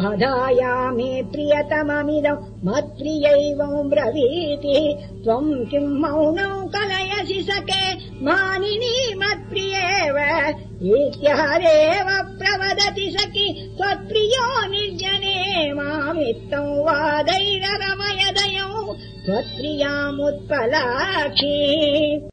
धायामे प्रियतममिदम् मत्प्रियैवम् ब्रवीति। त्वम् किम् मौनौ कलयसि सखे मानिनी मत्प्रियेव। इत्यहरेव प्रवदति सखि त्वत्प्रियो निर्जने मामित्तौ वादैररमयदयौ। त्वत्प्रियामुत्पलाक्षी